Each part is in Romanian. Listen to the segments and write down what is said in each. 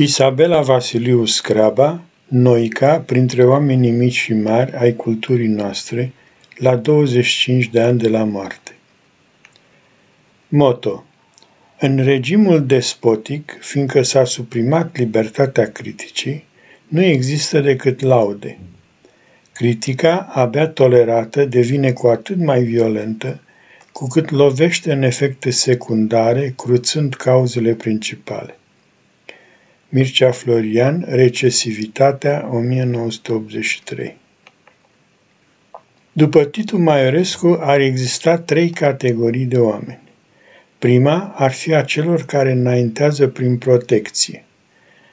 Isabela Vasiliu Scraba, Noica, printre oamenii mici și mari ai culturii noastre, la 25 de ani de la moarte. Moto În regimul despotic, fiindcă s-a suprimat libertatea criticii, nu există decât laude. Critica, abia tolerată, devine cu atât mai violentă, cu cât lovește în efecte secundare, cruțând cauzele principale. Mircea Florian, Recesivitatea, 1983 După Titu Maiorescu ar exista trei categorii de oameni. Prima ar fi a celor care înaintează prin protecție.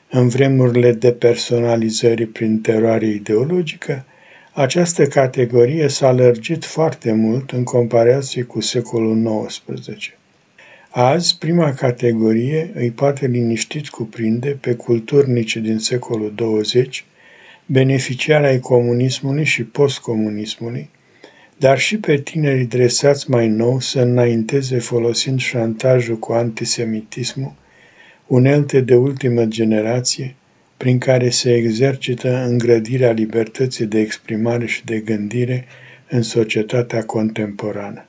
În vremurile de personalizări prin teroare ideologică, această categorie s-a lărgit foarte mult în comparație cu secolul XIX. Azi, prima categorie îi poate liniștit cuprinde pe culturnici din secolul 20, beneficiari ai comunismului și postcomunismului, dar și pe tinerii dresați mai nou să înainteze folosind șantajul cu antisemitismul, unelte de ultimă generație, prin care se exercită îngrădirea libertății de exprimare și de gândire în societatea contemporană.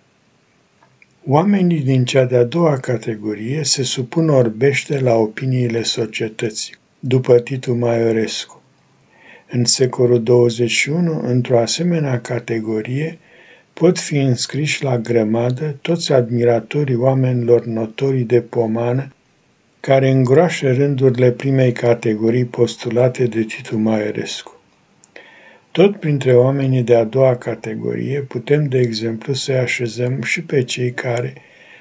Oamenii din cea de-a doua categorie se supun orbește la opiniile societății, după Titu Maiorescu. În secolul 21, într-o asemenea categorie, pot fi înscriși la grămadă toți admiratorii oamenilor notorii de pomană care îngroașă rândurile primei categorii postulate de Titu Maiorescu. Tot printre oamenii de a doua categorie putem, de exemplu, să așezăm și pe cei care,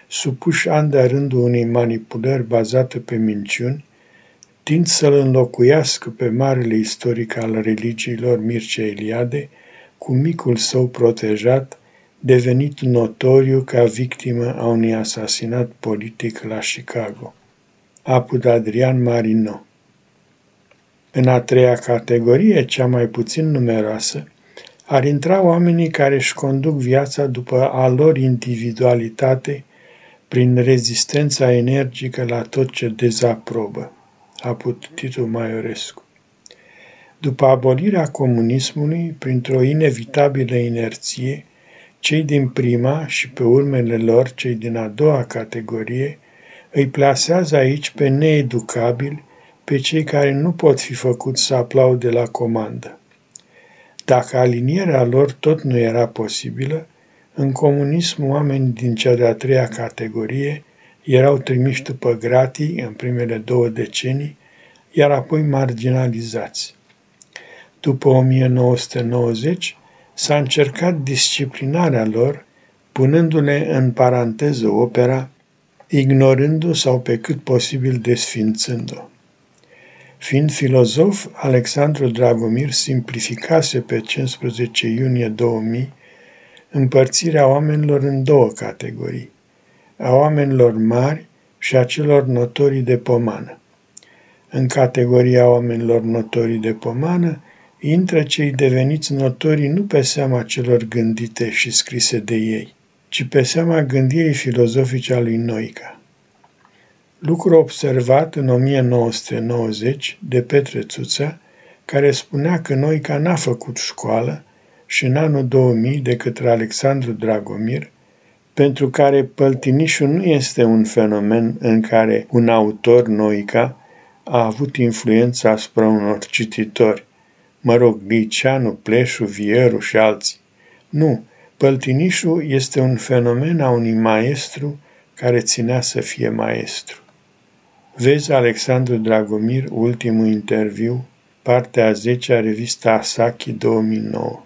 supuși an de rândul unei manipulări bazate pe minciuni, tind să-l înlocuiască pe marele istoric al religiilor Mircea Eliade cu micul său protejat, devenit notoriu ca victimă a unui asasinat politic la Chicago. Apud Adrian Marino în a treia categorie, cea mai puțin numeroasă, ar intra oamenii care își conduc viața după a lor individualitate prin rezistența energică la tot ce dezaprobă. Apud Titu Maiorescu. După abolirea comunismului, printr-o inevitabilă inerție, cei din prima și pe urmele lor cei din a doua categorie îi plasează aici pe needucabili pe cei care nu pot fi făcuți să aplaude la comandă. Dacă alinierea lor tot nu era posibilă, în comunism oamenii din cea de-a treia categorie erau trimiși după gratii în primele două decenii, iar apoi marginalizați. După 1990 s-a încercat disciplinarea lor, punându-le în paranteză opera, ignorându sau pe cât posibil desfințând-o. Fiind filozof, Alexandru Dragomir simplificase pe 15 iunie 2000 împărțirea oamenilor în două categorii, a oamenilor mari și a celor notorii de pomană. În categoria oamenilor notorii de pomană intră cei deveniți notorii nu pe seama celor gândite și scrise de ei, ci pe seama gândirii filozofice a lui Noica lucru observat în 1990 de Petre Țuța, care spunea că Noica n-a făcut școală și în anul 2000 de către Alexandru Dragomir, pentru care păltinișul nu este un fenomen în care un autor Noica a avut influența asupra unor cititori, mă rog, Liceanu, Pleșu, Vieru și alții. Nu, păltinișul este un fenomen a unui maestru care ținea să fie maestru. Vezi Alexandru Dragomir, ultimul interviu, partea a 10 a revista Asaki 2009.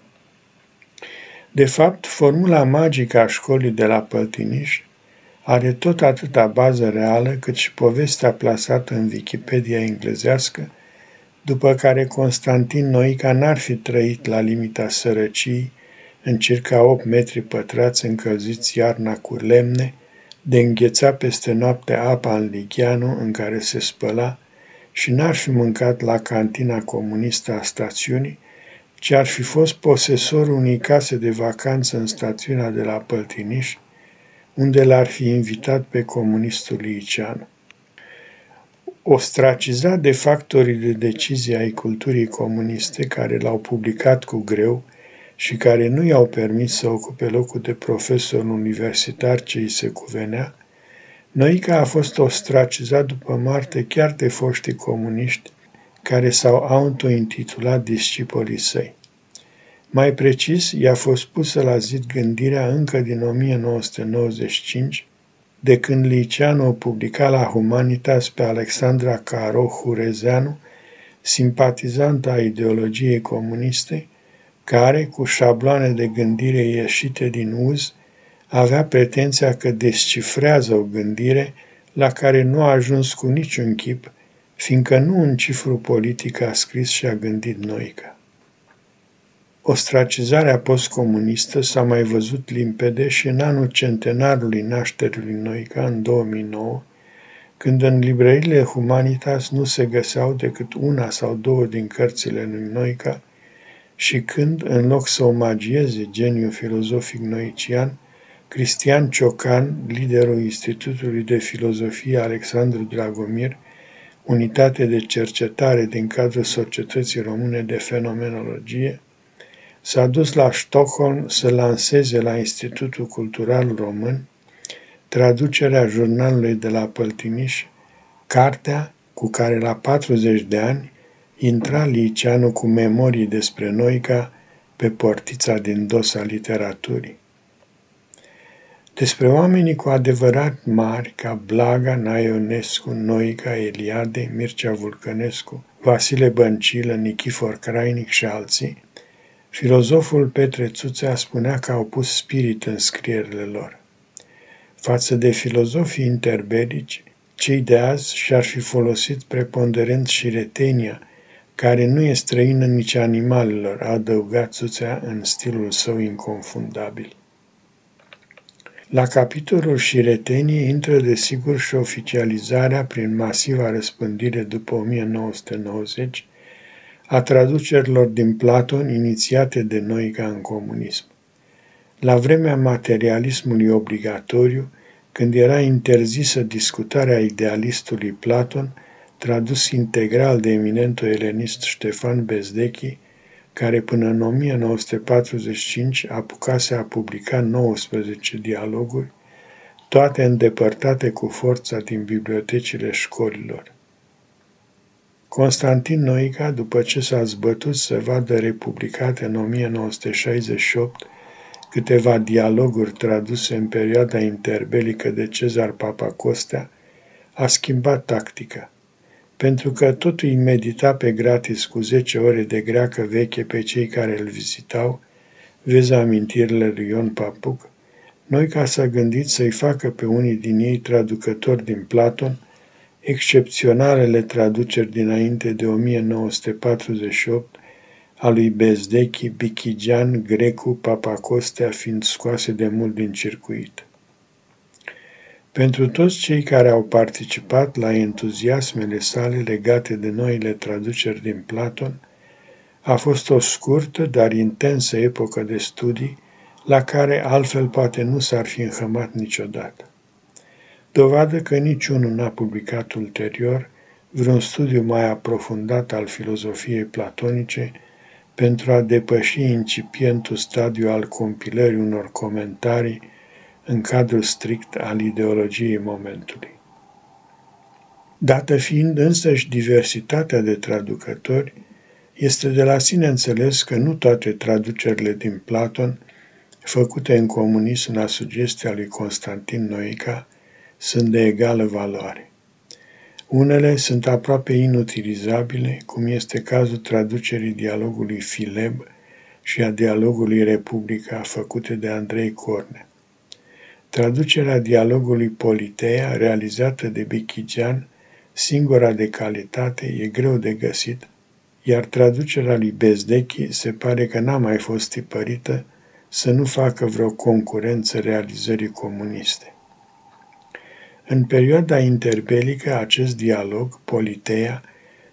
De fapt, formula magică a școlii de la Păltiniș are tot atâta bază reală cât și povestea plasată în Wikipedia englezească, după care Constantin Noica n-ar fi trăit la limita sărăciei, în circa 8 metri pătrați încălziți iarna cu lemne, de îngheța peste noapte apa în Ligheanu în care se spăla și n-ar fi mâncat la cantina comunistă a stațiunii, ci ar fi fost posesorul unei case de vacanță în stațiunea de la Păltiniș, unde l-ar fi invitat pe comunistul Liceanu. Ostracizat de factorii de decizie ai culturii comuniste care l-au publicat cu greu și care nu i-au permis să ocupe locul de profesor universitar ce îi se cuvenea, Noica a fost ostracizat după moarte chiar de foștii comuniști care s-au autointitulat discipolii săi. Mai precis, i-a fost pusă la zid gândirea încă din 1995, de când Liceanu o publica la Humanitas pe Alexandra Caro Hurezeanu, simpatizantă a ideologiei comuniste, care, cu șabloane de gândire ieșite din uz, avea pretenția că descifrează o gândire la care nu a ajuns cu niciun chip, fiindcă nu un cifru politic a scris și a gândit Noica. Ostracizarea postcomunistă s-a mai văzut limpede și în anul centenarului nașterii lui Noica, în 2009, când în librările Humanitas nu se găseau decât una sau două din cărțile lui Noica și când, în loc să omagieze geniul filozofic noician, Cristian Ciocan, liderul Institutului de Filozofie Alexandru Dragomir, unitate de cercetare din cadrul Societății Române de Fenomenologie, s-a dus la Stockholm să lanseze la Institutul Cultural Român traducerea jurnalului de la Păltiniș, cartea cu care la 40 de ani intra Liceanu cu memorii despre Noica pe portița din dos a literaturii. Despre oamenii cu adevărat mari ca Blaga, Naionescu, Noica, Eliade, Mircea Vulcănescu, Vasile Băncilă, Nichifor Crainic și alții, filozoful Petre Țuțea spunea că au pus spirit în scrierile lor. Față de filozofii interbelici, cei de azi și-ar fi folosit preponderent și retenia, care nu e străină nici animalelor, a adăugat Țuțea în stilul său inconfundabil. La capitolul șiretenie intră desigur și oficializarea prin masiva răspândire după 1990 a traducerilor din Platon inițiate de Noica în comunism. La vremea materialismului obligatoriu, când era interzisă discutarea idealistului Platon, tradus integral de eminentul elenist Ștefan Bezdechi, care până în 1945 apucase a publica 19 dialoguri, toate îndepărtate cu forța din bibliotecile școlilor. Constantin Noica, după ce s-a zbătut să vadă republicate în 1968 câteva dialoguri traduse în perioada interbelică de Cezar Papacostea, a schimbat tactica pentru că totul îi medita pe gratis cu zece ore de greacă veche pe cei care îl vizitau, vezi amintirile lui Ion Papuc, noi ca să gândit să-i facă pe unii din ei traducători din Platon, excepționalele traduceri dinainte de 1948 a lui Bezdechi, Bichigian, Grecu, Papacostea fiind scoase de mult din circuit. Pentru toți cei care au participat la entuziasmele sale legate de noile traduceri din Platon, a fost o scurtă, dar intensă epocă de studii, la care altfel poate nu s-ar fi înhămat niciodată. Dovadă că niciunul n-a publicat ulterior vreun studiu mai aprofundat al filozofiei platonice pentru a depăși incipientul stadiu al compilării unor comentarii în cadrul strict al ideologiei momentului. Dată fiind însăși diversitatea de traducători, este de la sine înțeles că nu toate traducerile din Platon, făcute în comunism la sugestia lui Constantin Noica, sunt de egală valoare. Unele sunt aproape inutilizabile, cum este cazul traducerii dialogului Fileb și a dialogului Republica făcute de Andrei Corne. Traducerea dialogului Politeia, realizată de Bechigean, singura de calitate, e greu de găsit, iar traducerea lui Bezdechi se pare că n-a mai fost tipărită să nu facă vreo concurență realizării comuniste. În perioada interbelică, acest dialog, Politeia,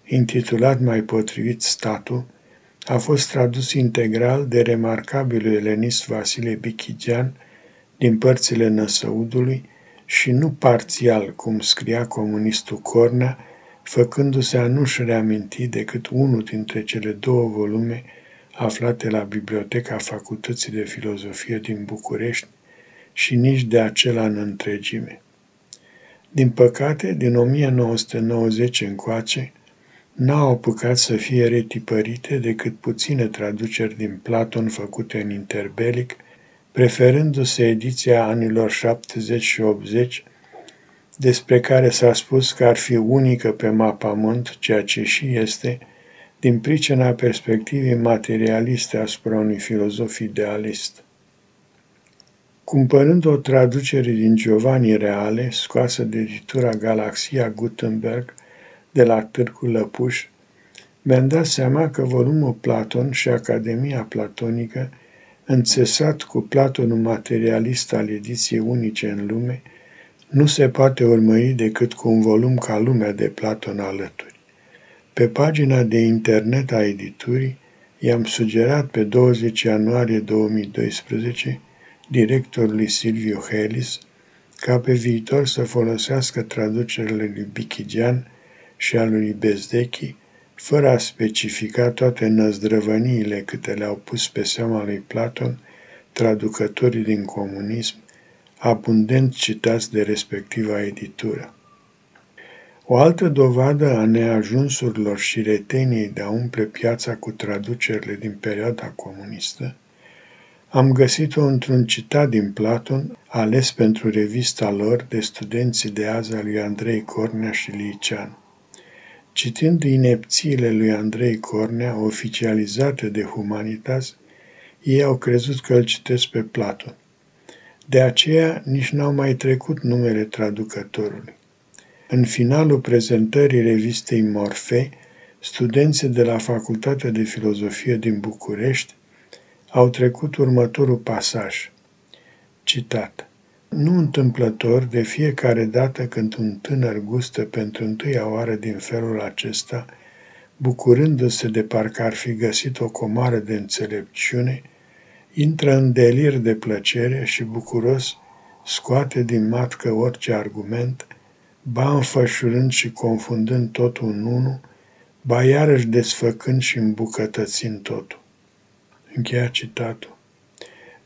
intitulat mai potrivit Statul, a fost tradus integral de remarcabilul elenist Vasile Bichigean din părțile Năsăudului și nu parțial, cum scria comunistul Cornea, făcându-se a nu-și reaminti decât unul dintre cele două volume aflate la Biblioteca Facultății de Filozofie din București și nici de acela în întregime. Din păcate, din 1990 încoace, n-au apucat să fie retipărite decât puține traduceri din Platon făcute în interbelic, preferându-se ediția anilor 70 și 80, despre care s-a spus că ar fi unică pe mapamont, ceea ce și este, din pricina perspectivei materialiste asupra unui filozof idealist. Cumpărând o traducere din Giovanni Reale, scoasă de editura Galaxia Gutenberg de la Târgu Lăpuș, mi-am dat seama că volumul Platon și Academia Platonică, înțesat cu Platonul materialist al ediției unice în lume, nu se poate urmări decât cu un volum ca lumea de Platon alături. Pe pagina de internet a editurii i-am sugerat pe 20 ianuarie 2012 directorului Silviu Helis ca pe viitor să folosească traducerile lui Bichigian și a lui Bezdechi, fără a specifica toate năzdrăvăniile câte le-au pus pe seama lui Platon traducătorii din comunism, abundent citați de respectiva editură. O altă dovadă a neajunsurilor și reteniei de a umple piața cu traducerile din perioada comunistă am găsit-o într-un citat din Platon, ales pentru revista lor de studenții de azi a lui Andrei Cornea și Licean. Citind inepțiile lui Andrei Cornea, oficializate de Humanitas, ei au crezut că îl citesc pe Platon. De aceea nici n-au mai trecut numele traducătorului. În finalul prezentării revistei Morfe, studenții de la Facultatea de Filozofie din București au trecut următorul pasaj. Citat. Nu întâmplător, de fiecare dată când un tânăr gustă pentru întâia oară din felul acesta, bucurându-se de parcă ar fi găsit o comară de înțelepciune, intră în delir de plăcere și bucuros scoate din matcă orice argument, ba înfășurând și confundând totul în unul, ba iarăși desfăcând și îmbucătățind totul. Încheia citatul.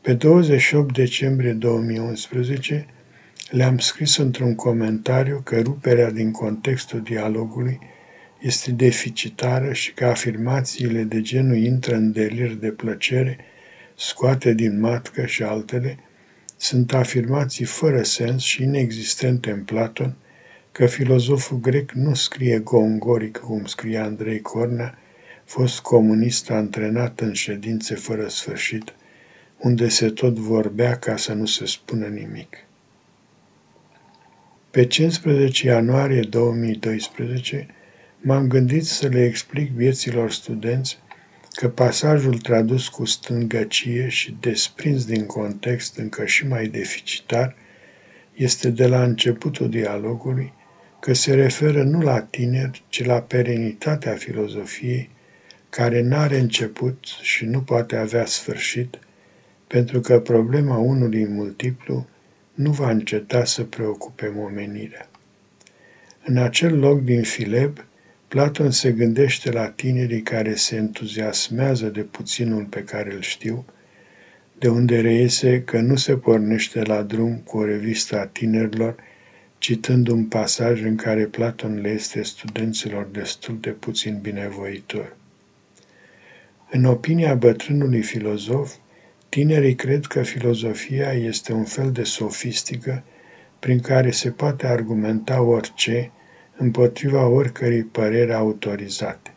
Pe 28 decembrie 2011 le-am scris într-un comentariu că ruperea din contextul dialogului este deficitară și că afirmațiile de genul intră în delir de plăcere, scoate din matcă și altele, sunt afirmații fără sens și inexistente în Platon, că filozoful grec nu scrie gongoric, cum scrie Andrei Cornea, fost comunist antrenat în ședințe fără sfârșit, unde se tot vorbea ca să nu se spună nimic. Pe 15 ianuarie 2012 m-am gândit să le explic vieților studenți că pasajul tradus cu stângăcie și desprins din context încă și mai deficitar este de la începutul dialogului, că se referă nu la tineri, ci la perenitatea filozofiei care n-are început și nu poate avea sfârșit, pentru că problema unului multiplu nu va înceta să preocupe omenirea. În acel loc din Fileb, Platon se gândește la tinerii care se entuziasmează de puținul pe care îl știu, de unde reiese că nu se pornește la drum cu o revistă a tinerilor, citând un pasaj în care Platon le este studenților destul de puțin binevoitor. În opinia bătrânului filozof, tinerii cred că filozofia este un fel de sofistică prin care se poate argumenta orice împotriva oricărei păreri autorizate.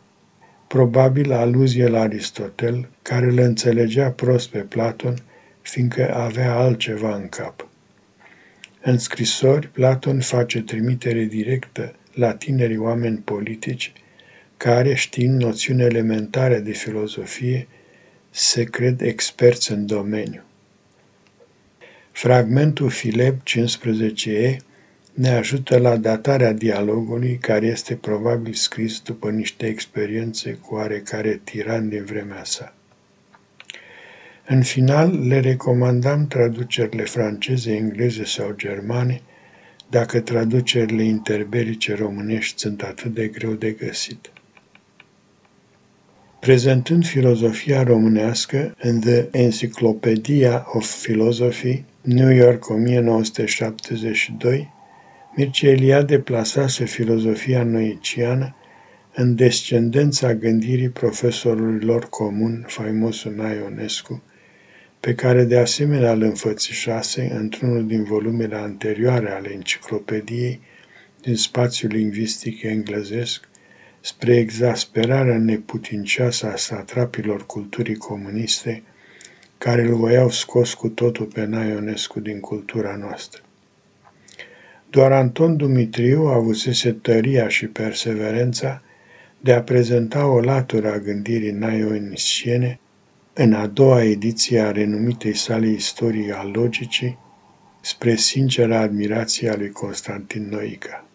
Probabil aluzie la Aristotel, care îl înțelegea prost pe Platon, fiindcă avea altceva în cap. În scrisori, Platon face trimitere directă la tinerii oameni politici care, știind noțiuni elementare de filozofie, se cred experți în domeniu. Fragmentul Fileb 15e ne ajută la datarea dialogului care este probabil scris după niște experiențe cu oarecare tiran din vremea sa. În final, le recomandam traducerile franceze, engleze sau germane, dacă traducerile interbelice românești sunt atât de greu de găsit. Prezentând filozofia românească în The Encyclopedia of Philosophy, New York 1972, Mircea Eliade plasase filozofia noiciană în descendența gândirii profesorului lor comun, faimosul Naionescu, pe care de asemenea îl înfățișase într-unul din volumele anterioare ale enciclopediei din spațiul lingvistic englezesc, spre exasperarea neputincioasă a satrapilor culturii comuniste, care îl voiau scos cu totul pe Naionescu din cultura noastră. Doar Anton Dumitriu avusese tăria și perseverența de a prezenta o latură a gândirii naionisciene în a doua ediție a renumitei sale istorii a logicii, spre sincera admirație a lui Constantin Noica.